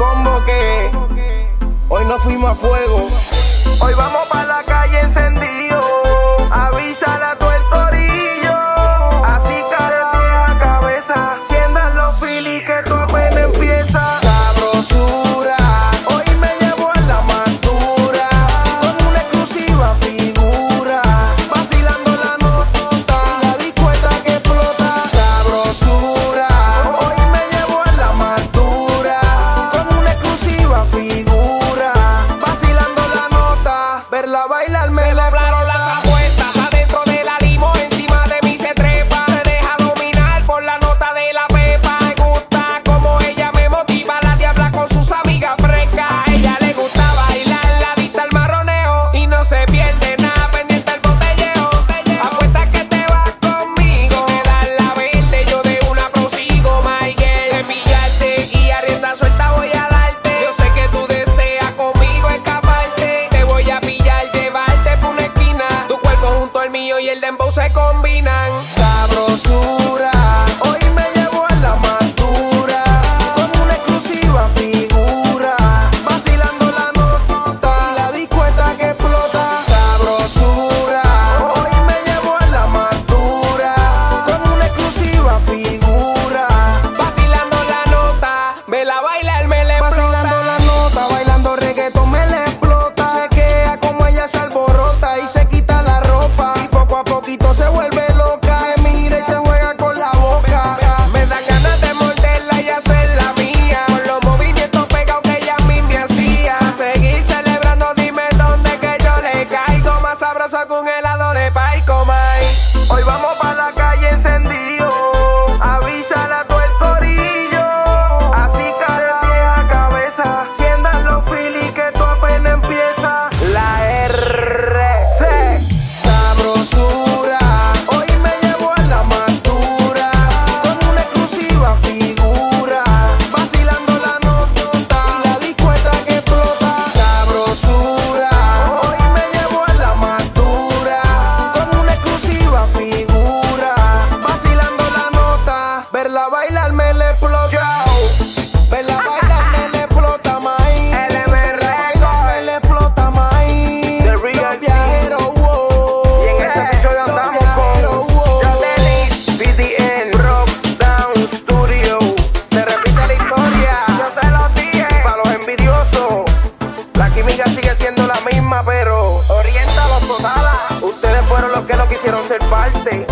convoqué. Hoy nos fuimos a fuego. Hoy vamos para bailarme. Se doblaron las se combinan. sigue siendo la misma, pero orienta los totala. Ustedes fueron los que no quisieron ser parte.